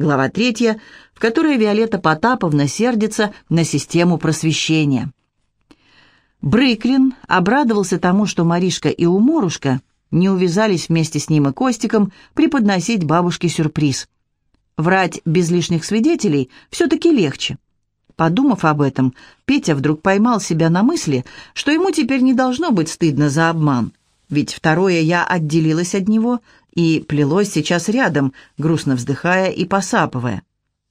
Глава третья, в которой Виолетта Потаповна сердится на систему просвещения. Брыклин обрадовался тому, что Маришка и Уморушка не увязались вместе с ним и Костиком преподносить бабушке сюрприз. Врать без лишних свидетелей все-таки легче. Подумав об этом, Петя вдруг поймал себя на мысли, что ему теперь не должно быть стыдно за обман. Ведь второе «я» отделилось от него и плелось сейчас рядом, грустно вздыхая и посапывая.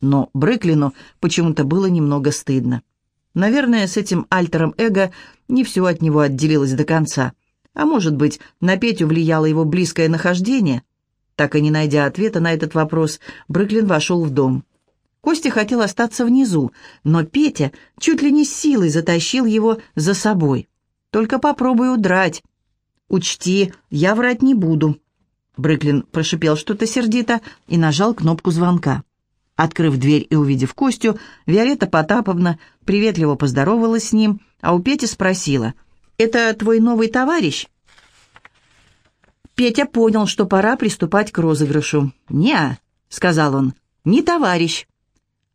Но Брыклину почему-то было немного стыдно. Наверное, с этим альтером эго не все от него отделилось до конца. А может быть, на Петю влияло его близкое нахождение? Так и не найдя ответа на этот вопрос, Брыклин вошел в дом. Костя хотел остаться внизу, но Петя чуть ли не с силой затащил его за собой. «Только попробуй удрать». «Учти, я врать не буду». Брыклин прошипел что-то сердито и нажал кнопку звонка. Открыв дверь и увидев Костю, Виолетта Потаповна приветливо поздоровалась с ним, а у Пети спросила, «Это твой новый товарищ?» Петя понял, что пора приступать к розыгрышу. «Не-а», сказал он, — «не товарищ».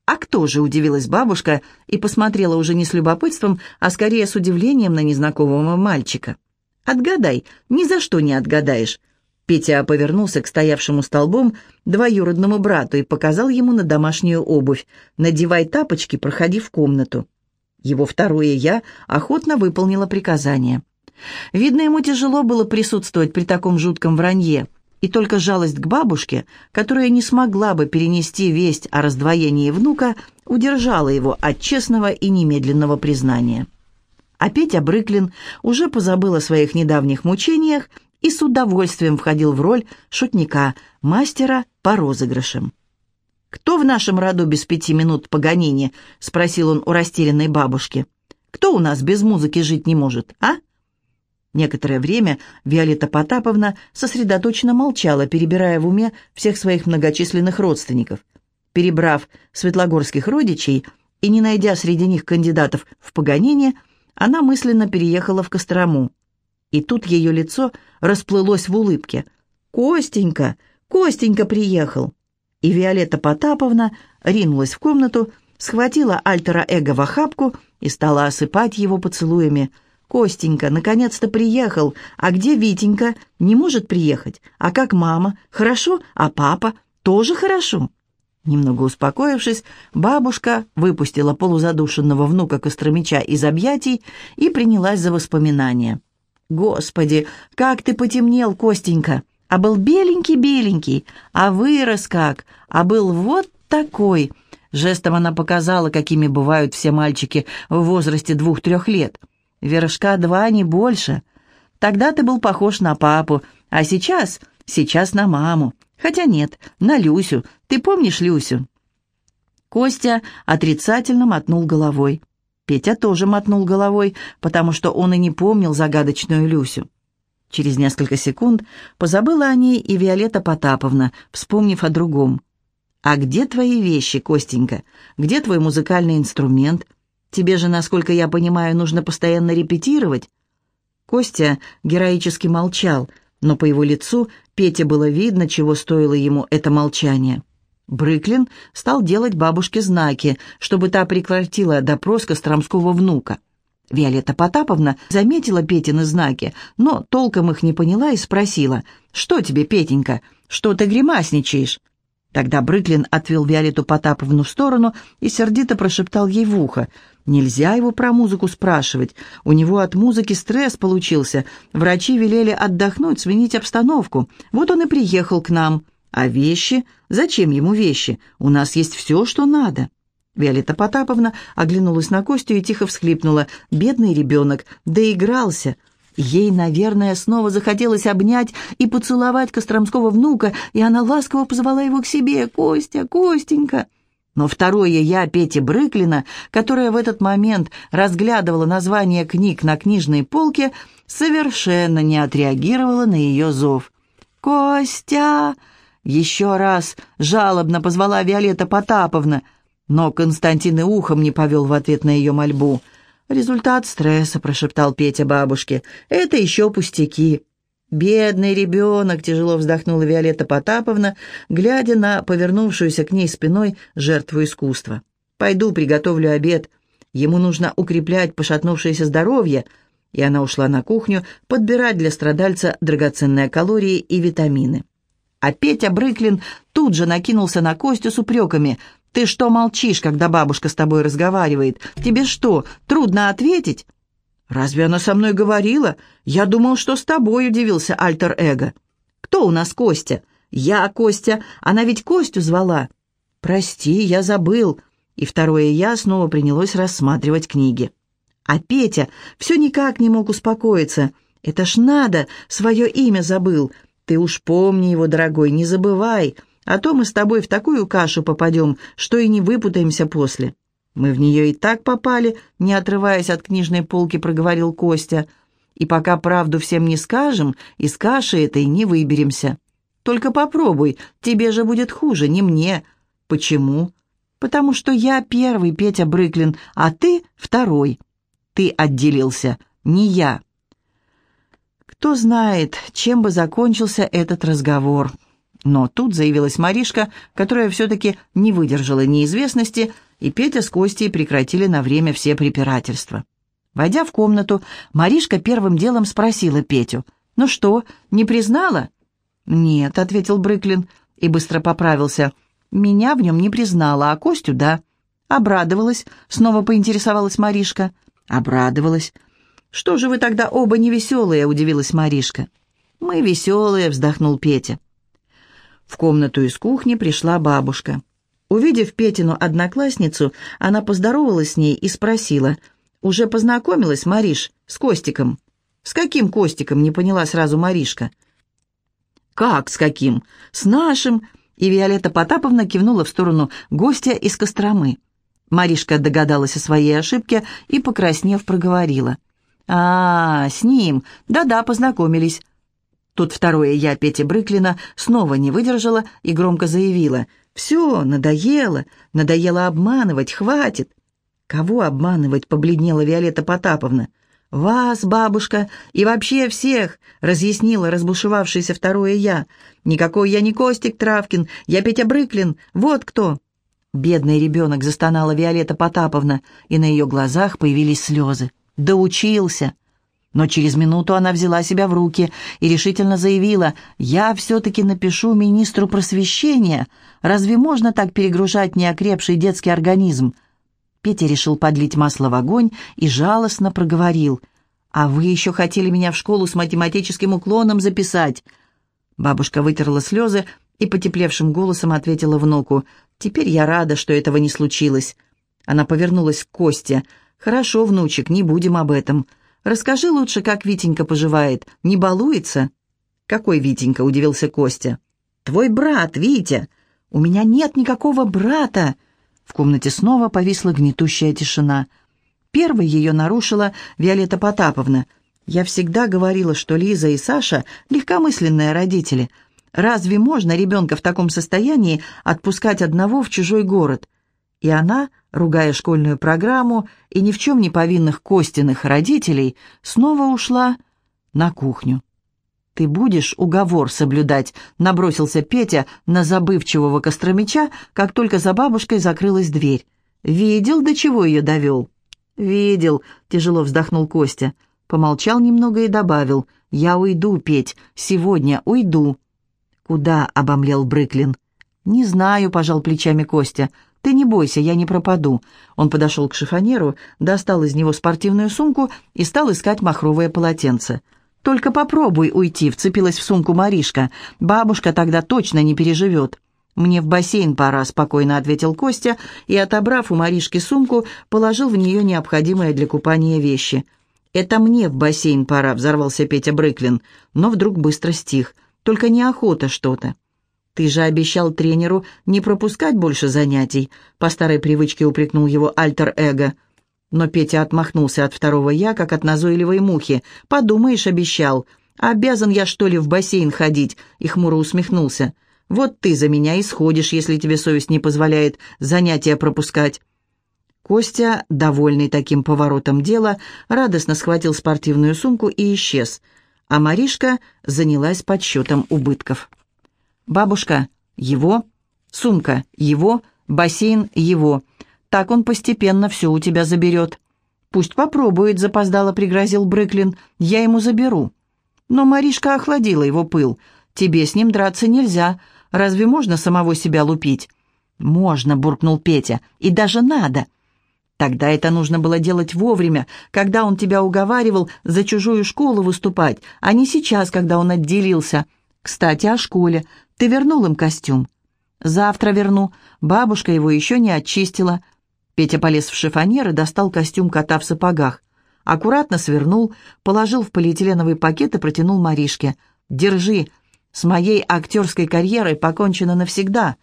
«А кто же?» — удивилась бабушка и посмотрела уже не с любопытством, а скорее с удивлением на незнакомого мальчика. «Отгадай, ни за что не отгадаешь». Петя повернулся к стоявшему столбом двоюродному брату и показал ему на домашнюю обувь. «Надевай тапочки, проходи в комнату». Его второе «я» охотно выполнило приказание. Видно, ему тяжело было присутствовать при таком жутком вранье, и только жалость к бабушке, которая не смогла бы перенести весть о раздвоении внука, удержала его от честного и немедленного признания. А Петя Брыклин уже позабыл о своих недавних мучениях и с удовольствием входил в роль шутника, мастера по розыгрышам. «Кто в нашем роду без пяти минут Паганини?» — спросил он у растерянной бабушки. «Кто у нас без музыки жить не может, а?» Некоторое время Виолетта Потаповна сосредоточенно молчала, перебирая в уме всех своих многочисленных родственников. Перебрав светлогорских родичей и не найдя среди них кандидатов в Паганини, она мысленно переехала в Кострому. И тут ее лицо расплылось в улыбке. «Костенька! Костенька приехал!» И Виолетта Потаповна ринулась в комнату, схватила альтера эго в охапку и стала осыпать его поцелуями – «Костенька, наконец-то приехал. А где Витенька? Не может приехать. А как мама? Хорошо? А папа? Тоже хорошо?» Немного успокоившись, бабушка выпустила полузадушенного внука Костромича из объятий и принялась за воспоминания. «Господи, как ты потемнел, Костенька! А был беленький-беленький, а вырос как, а был вот такой!» Жестом она показала, какими бывают все мальчики в возрасте двух-трех лет – Вершка два, не больше. Тогда ты был похож на папу, а сейчас, сейчас на маму. Хотя нет, на Люсю. Ты помнишь Люсю?» Костя отрицательно мотнул головой. Петя тоже мотнул головой, потому что он и не помнил загадочную Люсю. Через несколько секунд позабыла о ней и Виолетта Потаповна, вспомнив о другом. «А где твои вещи, Костенька? Где твой музыкальный инструмент? Тебе же, насколько я понимаю, нужно постоянно репетировать». Костя героически молчал, но по его лицу Пете было видно, чего стоило ему это молчание. Брыклин стал делать бабушке знаки, чтобы та прекратила допрос Костромского внука. Виолетта Потаповна заметила Петины знаки, но толком их не поняла и спросила, «Что тебе, Петенька, что ты гримасничаешь?» Тогда Брыклин отвел Виолетту Потаповну в сторону и сердито прошептал ей в ухо. «Нельзя его про музыку спрашивать. У него от музыки стресс получился. Врачи велели отдохнуть, сменить обстановку. Вот он и приехал к нам. А вещи? Зачем ему вещи? У нас есть все, что надо». Виолетта Потаповна оглянулась на Костю и тихо всхлипнула. «Бедный ребенок, доигрался. Ей, наверное, снова захотелось обнять и поцеловать Костромского внука, и она ласково позвала его к себе. «Костя, Костенька!» Но второе «я» Пети Брыклина, которая в этот момент разглядывала название книг на книжной полке, совершенно не отреагировала на ее зов. «Костя!» Еще раз жалобно позвала Виолетта Потаповна, но Константин и ухом не повел в ответ на ее мольбу – «Результат стресса», — прошептал Петя бабушке. «Это еще пустяки». «Бедный ребенок!» — тяжело вздохнула Виолетта Потаповна, глядя на повернувшуюся к ней спиной жертву искусства. «Пойду приготовлю обед. Ему нужно укреплять пошатнувшееся здоровье». И она ушла на кухню подбирать для страдальца драгоценные калории и витамины. А Петя Брыклин тут же накинулся на Костю с упреками. «Ты что молчишь, когда бабушка с тобой разговаривает? Тебе что, трудно ответить?» «Разве она со мной говорила? Я думал, что с тобой», — удивился альтер-эго. «Кто у нас Костя?» «Я Костя. Она ведь Костю звала». «Прости, я забыл». И второе «я» снова принялось рассматривать книги. А Петя все никак не мог успокоиться. «Это ж надо, свое имя забыл. Ты уж помни его, дорогой, не забывай, а то мы с тобой в такую кашу попадем, что и не выпутаемся после». «Мы в нее и так попали», — не отрываясь от книжной полки, проговорил Костя. «И пока правду всем не скажем, из каши этой не выберемся. Только попробуй, тебе же будет хуже, не мне». «Почему?» «Потому что я первый, Петя Брыклин, а ты второй. Ты отделился, не я». Кто знает, чем бы закончился этот разговор. Но тут заявилась Маришка, которая все-таки не выдержала неизвестности, и Петя с Костей прекратили на время все препирательства. Войдя в комнату, Маришка первым делом спросила Петю, «Ну что, не признала?» «Нет», — ответил Брыклин и быстро поправился. «Меня в нем не признала, а Костю — да». «Обрадовалась», — снова поинтересовалась Маришка. «Обрадовалась». «Что же вы тогда оба невеселые?» — удивилась Маришка. «Мы веселые», — вздохнул Петя. В комнату из кухни пришла бабушка. Увидев Петину одноклассницу, она поздоровалась с ней и спросила, «Уже познакомилась, Мариш, с Костиком?» «С каким Костиком?» — не поняла сразу Маришка. «Как с каким?» «С нашим!» И Виолетта Потаповна кивнула в сторону гостя из Костромы. Маришка догадалась о своей ошибке и, покраснев, проговорила. «А, с ним! Да-да, познакомились. Тут второе «я» Пети Брыклина снова не выдержала и громко заявила. «Все, надоело, надоело обманывать, хватит». «Кого обманывать?» — побледнела Виолетта Потаповна. «Вас, бабушка, и вообще всех!» — разъяснила разбушевавшееся второе «я». «Никакой я не Костик Травкин, я Петя Брыклин, вот кто!» Бедный ребенок застонала Виолетта Потаповна, и на ее глазах появились слезы. «Доучился!» Но через минуту она взяла себя в руки и решительно заявила, «Я все-таки напишу министру просвещения. Разве можно так перегружать неокрепший детский организм?» Петя решил подлить масло в огонь и жалостно проговорил, «А вы еще хотели меня в школу с математическим уклоном записать?» Бабушка вытерла слезы и потеплевшим голосом ответила внуку, «Теперь я рада, что этого не случилось». Она повернулась к Косте, «Хорошо, внучек, не будем об этом». Расскажи лучше, как Витенька поживает. Не балуется?» «Какой Витенька?» — удивился Костя. «Твой брат, Витя!» «У меня нет никакого брата!» В комнате снова повисла гнетущая тишина. Первой ее нарушила Виолетта Потаповна. «Я всегда говорила, что Лиза и Саша — легкомысленные родители. Разве можно ребенка в таком состоянии отпускать одного в чужой город?» И она ругая школьную программу и ни в чем не повинных Костиных родителей, снова ушла на кухню. «Ты будешь уговор соблюдать», — набросился Петя на забывчивого Костромича, как только за бабушкой закрылась дверь. «Видел, до чего ее довел?» «Видел», — тяжело вздохнул Костя. Помолчал немного и добавил. «Я уйду, Петь, сегодня уйду». «Куда?» — обомлел Брыклин. «Не знаю», — пожал плечами Костя. «Ты не бойся, я не пропаду». Он подошел к шифонеру, достал из него спортивную сумку и стал искать махровое полотенце. «Только попробуй уйти», — вцепилась в сумку Маришка. «Бабушка тогда точно не переживет». «Мне в бассейн пора», — спокойно ответил Костя и, отобрав у Маришки сумку, положил в нее необходимые для купания вещи. «Это мне в бассейн пора», — взорвался Петя Брыклин, но вдруг быстро стих. «Только неохота что-то». «Ты же обещал тренеру не пропускать больше занятий», — по старой привычке упрекнул его альтер-эго. Но Петя отмахнулся от второго «я», как от назойливой мухи. «Подумаешь, обещал. Обязан я, что ли, в бассейн ходить?» И хмуро усмехнулся. «Вот ты за меня и сходишь, если тебе совесть не позволяет занятия пропускать». Костя, довольный таким поворотом дела, радостно схватил спортивную сумку и исчез. а Маришка занялась подсчетом убытков. «Бабушка, его, сумка, его, бассейн, его. Так он постепенно все у тебя заберет». «Пусть попробует», — запоздало пригрозил Брыклин. «Я ему заберу». Но Маришка охладила его пыл. «Тебе с ним драться нельзя. Разве можно самого себя лупить?» «Можно», — буркнул Петя. «И даже надо». Тогда это нужно было делать вовремя, когда он тебя уговаривал за чужую школу выступать, а не сейчас, когда он отделился. Кстати, о школе. Ты вернул им костюм? Завтра верну. Бабушка его еще не очистила. Петя полез в шифонер и достал костюм кота в сапогах. Аккуратно свернул, положил в полиэтиленовый пакет и протянул Маришке. «Держи, с моей актерской карьерой покончено навсегда».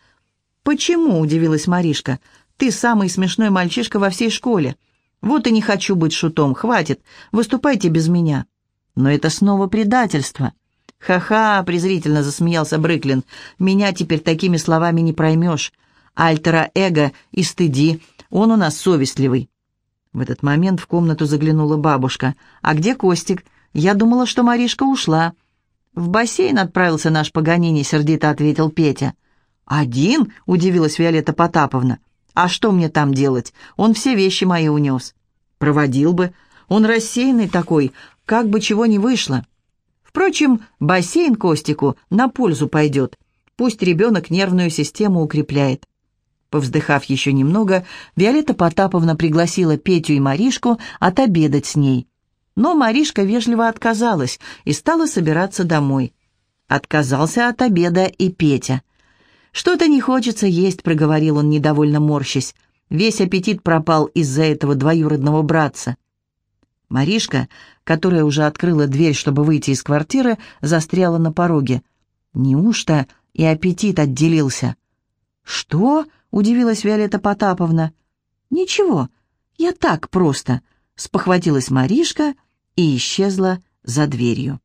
«Почему?» — удивилась Маришка. «Ты самый смешной мальчишка во всей школе. Вот и не хочу быть шутом, хватит, выступайте без меня». «Но это снова предательство». «Ха-ха!» — презрительно засмеялся Брыклин. «Меня теперь такими словами не проймешь. Альтера-эго и стыди, он у нас совестливый». В этот момент в комнату заглянула бабушка. «А где Костик? Я думала, что Маришка ушла». «В бассейн отправился наш Паганини», — сердито ответил Петя. «Один?» — удивилась Виолетта Потаповна. «А что мне там делать? Он все вещи мои унес». «Проводил бы. Он рассеянный такой, как бы чего не вышло». Впрочем, бассейн Костику на пользу пойдет. Пусть ребенок нервную систему укрепляет. Повздыхав еще немного, Виолетта Потаповна пригласила Петю и Маришку отобедать с ней. Но Маришка вежливо отказалась и стала собираться домой. Отказался от обеда и Петя. «Что-то не хочется есть», — проговорил он, недовольно морщась. Весь аппетит пропал из-за этого двоюродного братца. Маришка, которая уже открыла дверь, чтобы выйти из квартиры, застряла на пороге. Неужто и аппетит отделился? «Что?» — удивилась Виолетта Потаповна. «Ничего, я так просто», — спохватилась Маришка и исчезла за дверью.